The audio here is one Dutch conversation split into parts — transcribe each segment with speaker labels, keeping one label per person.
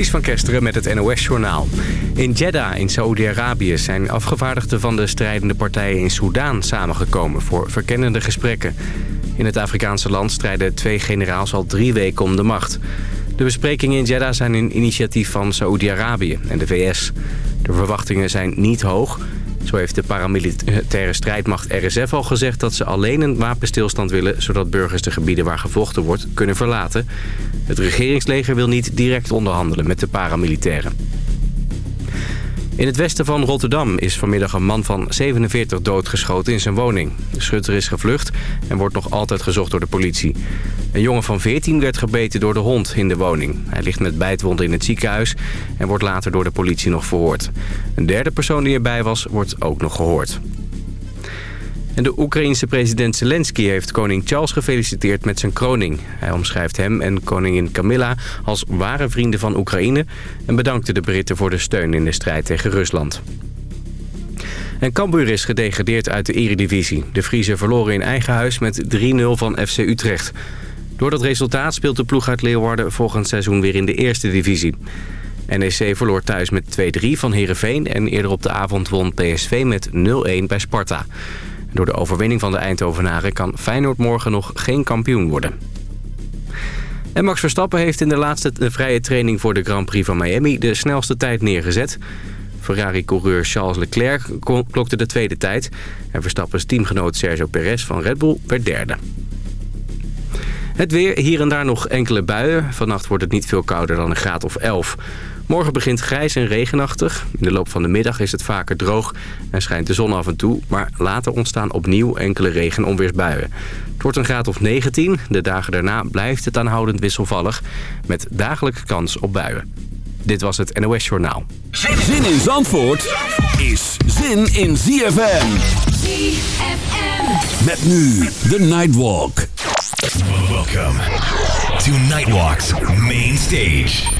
Speaker 1: Ties van Kesteren met het NOS-journaal. In Jeddah in Saoedi-Arabië zijn afgevaardigden van de strijdende partijen in Soedan samengekomen voor verkennende gesprekken. In het Afrikaanse land strijden twee generaals al drie weken om de macht. De besprekingen in Jeddah zijn een initiatief van Saoedi-Arabië en de VS. De verwachtingen zijn niet hoog. Zo heeft de paramilitaire strijdmacht RSF al gezegd dat ze alleen een wapenstilstand willen... zodat burgers de gebieden waar gevochten wordt kunnen verlaten. Het regeringsleger wil niet direct onderhandelen met de paramilitairen. In het westen van Rotterdam is vanmiddag een man van 47 doodgeschoten in zijn woning. De schutter is gevlucht en wordt nog altijd gezocht door de politie. Een jongen van 14 werd gebeten door de hond in de woning. Hij ligt met bijtwonden in het ziekenhuis en wordt later door de politie nog verhoord. Een derde persoon die erbij was, wordt ook nog gehoord. En de Oekraïense president Zelensky heeft koning Charles gefeliciteerd met zijn kroning. Hij omschrijft hem en koningin Camilla als ware vrienden van Oekraïne... en bedankte de Britten voor de steun in de strijd tegen Rusland. En Cambuur is gedegradeerd uit de eredivisie. De Friese verloren in eigen huis met 3-0 van FC Utrecht. Door dat resultaat speelt de ploeg uit Leeuwarden volgend seizoen weer in de eerste divisie. NEC verloor thuis met 2-3 van Heerenveen en eerder op de avond won PSV met 0-1 bij Sparta. Door de overwinning van de Eindhovenaren kan Feyenoord morgen nog geen kampioen worden. En Max Verstappen heeft in de laatste vrije training voor de Grand Prix van Miami de snelste tijd neergezet. Ferrari-coureur Charles Leclerc klokte de tweede tijd. En Verstappens teamgenoot Sergio Perez van Red Bull werd derde. Het weer, hier en daar nog enkele buien. Vannacht wordt het niet veel kouder dan een graad of 11. Morgen begint grijs en regenachtig. In de loop van de middag is het vaker droog en schijnt de zon af en toe. Maar later ontstaan opnieuw enkele regen- en onweersbuien. Het wordt een graad of 19. De dagen daarna blijft het aanhoudend wisselvallig. Met dagelijkse kans op buien. Dit was het NOS Journaal.
Speaker 2: Zin in Zandvoort is zin in ZFM.
Speaker 3: ZFM.
Speaker 2: Met nu de Nightwalk.
Speaker 4: Welcome to Nightwalk's main stage.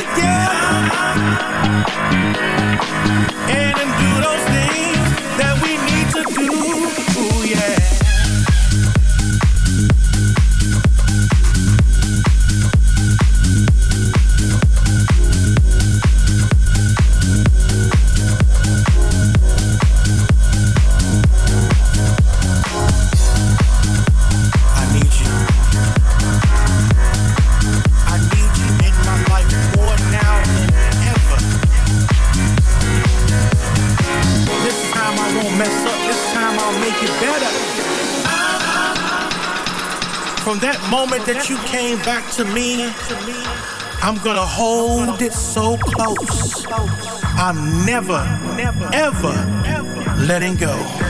Speaker 5: again moment that you came back to me, I'm gonna hold it so close. I'm never, ever letting go.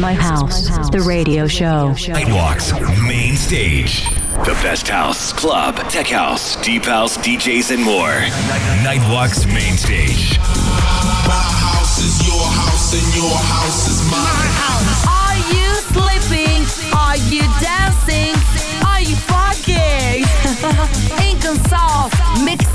Speaker 6: My house, the radio show.
Speaker 4: Nightwalk's main stage. The best house, club, tech house, deep house, DJs, and more. Nightwalk's main stage.
Speaker 7: My house is your house and your house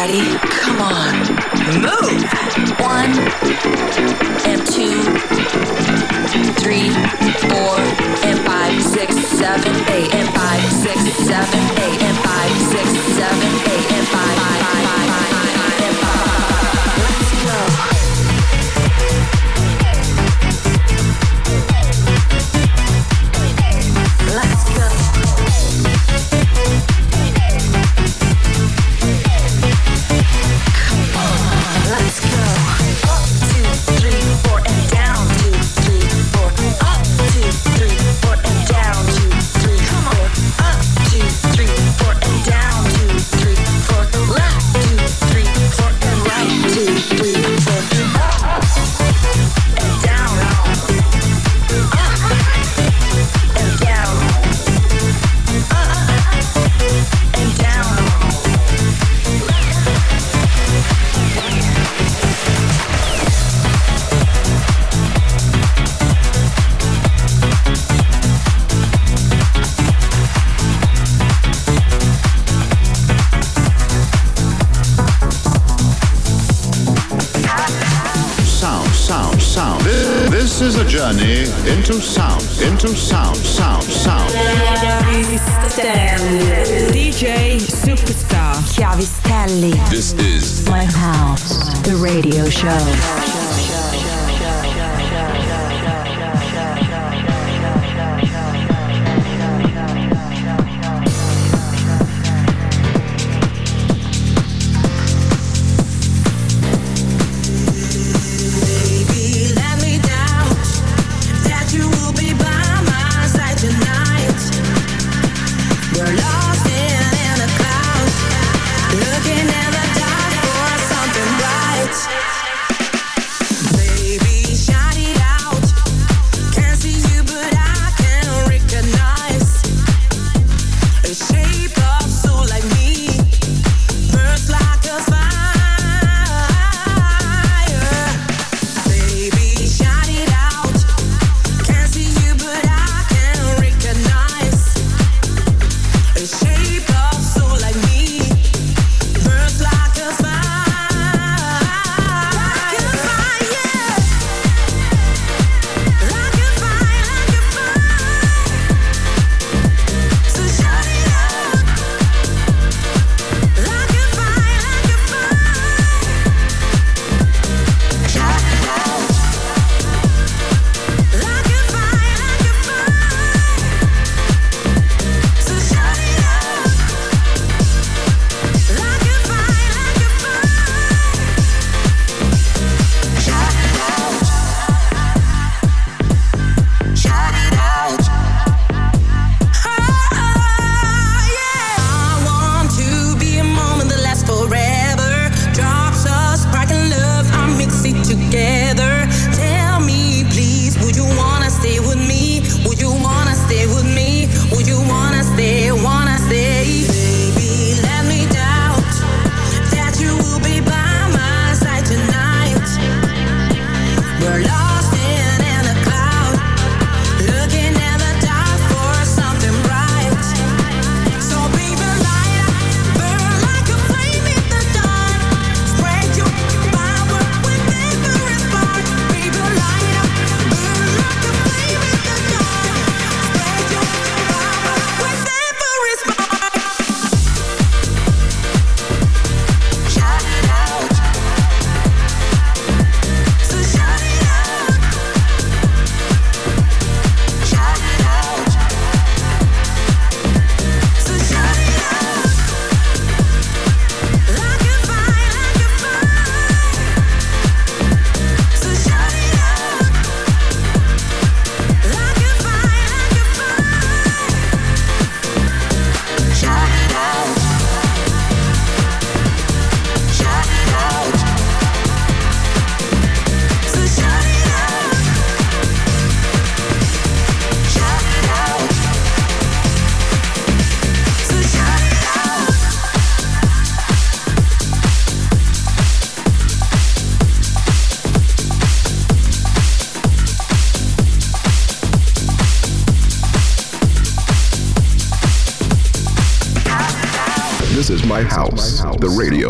Speaker 8: ready? Come on. Move.
Speaker 9: One and two, three, four, and five, six, seven, eight,
Speaker 10: and five, six, seven, eight, and five, six, seven, Chiavistelli.
Speaker 11: DJ Superstar.
Speaker 7: Chiavistelli.
Speaker 2: This is
Speaker 9: My House, the radio show.